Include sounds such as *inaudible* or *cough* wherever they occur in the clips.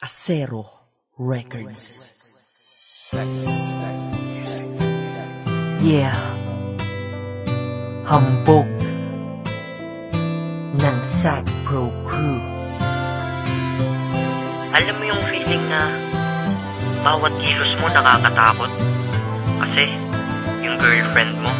Acero Records. Yeah. Hambog ng Sad Pro Crew. Alam mo yung feeling na bawat kilos mo nakakatakot? Kasi yung girlfriend mo,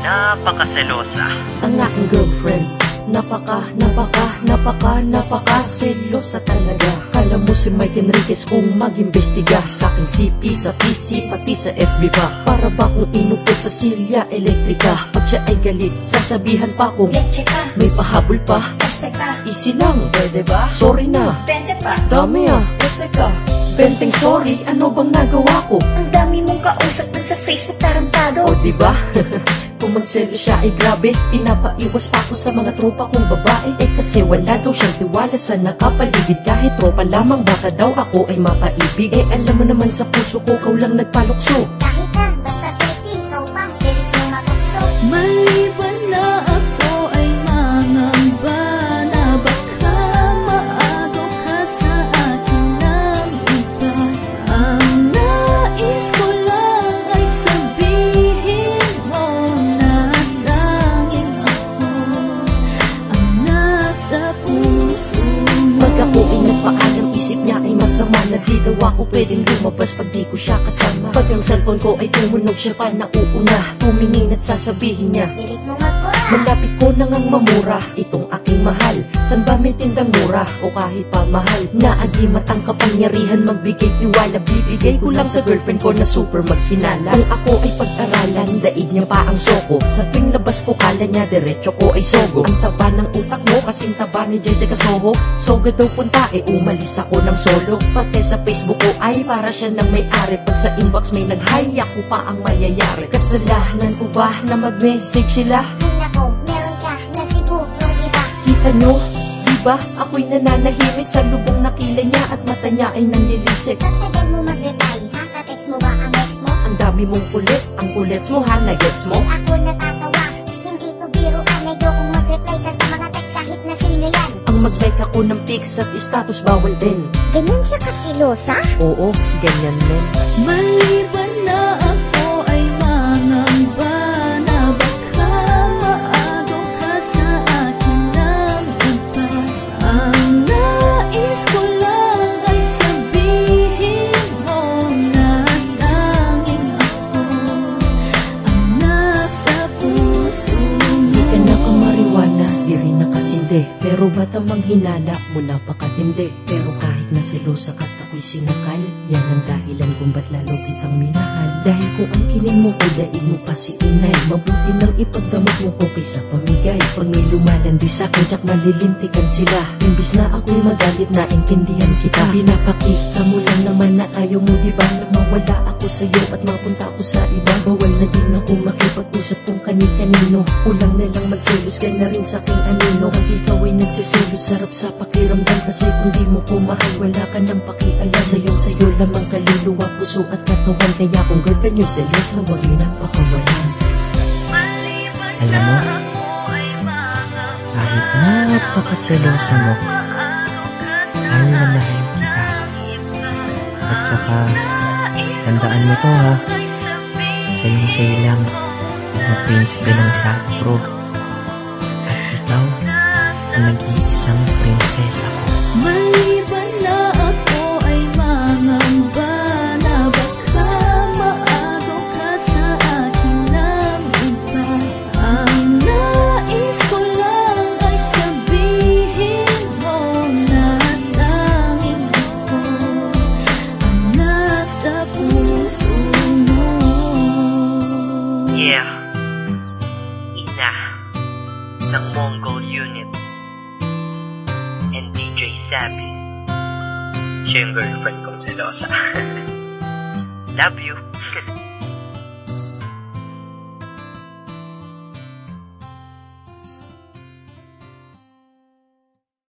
napakaselosa. Ang aking girlfriend, napaka, napaka, napaka, napaka selosa talaga. Kala mo si Mike Enriquez kung mag-imbestiga sa aking CP, sa PC, pati sa FB pa. Para ba kung inupo sa silya elektrika? Pag siya ay galit, sasabihan pa kung Leche ka, may pahabol pa. kaste ka, Easy lang, pwede ba? Sorry na, pwede pa. dami ah, pwede ka. Benteng sorry, ano bang nagawa ko? Ang dami mong kausap dun sa Facebook tarantado. O diba? *laughs* Kung magselo siya ay grabe. Pinapaiwas pa ako sa mga tropa kong babae. Eh kasi wala daw siyang tiwala sa nakapaligid. Kahit tropa lamang baka daw ako ay mapaibig. Eh alam mo naman sa puso ko Kau lang nagpalukso Na di daw ako pwedeng lumabas pag di ko siya kasama Pag ang cellphone ko ay tumunog siya pa nauuna Tumingin at sasabihin niya Bilis mo magpura. Malapit ko nang ang mamura Itong aking mahal. San ba may tindang mura O kahit pa mahal? Naagimat ang kapangyarihan Magbigay tiwala. Bibigay ko lang sa girlfriend ko Na super maghinala Kung ako ay pag-aralan Daig niya pa ang soko. Sa tuwing ko Kala niya diretso ko ay sogo. Ang taba ng utak mo Kasing taba ni Jessica Soho. Soga daw punta Eh umalis ako ng solo. Pati sa Facebook ko Ay para siya nang may-ari. Pag sa inbox may nag-hi Ako pa ang mayayari. Kasalanan ko ba Na mag-message sila Kita nyo, diba? Ako'y nananahimik sa lubong na kilay niya at mata niya ay nanlilisik. Tagal mo mag-reply, ha? Ka-text mo ba ang ex mo? Ang dami mong kulit, ang kulets mo ha, nagets mo? Ay ako natatawa, hindi to biro ang ayokong mag-reply ka sa mga text kahit na sino yan. Ang mag-like ako ng pics at status bawal din. Ganyan siya kasilosa? Oo, ganyan men. Maliban nakasindi. Pero ba't ang manghinala mo napakatindi? Pero kahit na selosa ka't ako'y sinakal, yan ang dahilan kung ba't lalo kitang minahal. Dahil kung ang kiling mo ay mo pa si inay, mabuti nang ipagdamot mo ko kaysa pamigay. Pag may lumalandi sa akin, tsak malilintikan sila. Imbis na ako'y magalit na intindihan kita. Pinapakita mo lang naman na ayaw mo, di ba? Na mawala ako sa'yo at mapunta ako sa iba. Bawal na din ako makipag-usap kung kani-kanino. Kulang na lang magselos ka na rin sa aking anino. Pag ikaw ay nagsiselos, sarap sa pakiramdam. Kasi kung di mo ko mahal, wala ka nang pakialam. Sa'yo, sa'yo lamang kaluluwa, puso at katawan. Kaya kung girlfriend nyo selos, na huwag nyo nang pakawalan. Alam mo, kahit napakaselosa mo, mahal na mahal kita. At saka, tandaan mo to ha, sa'yo sa'yo lang, ang prinsipe ng Sad Pro. At ikaw, ang nag-iisang prinsesa ng Mongol Unit and DJ Sabi. Siya yung girlfriend kong. Love you.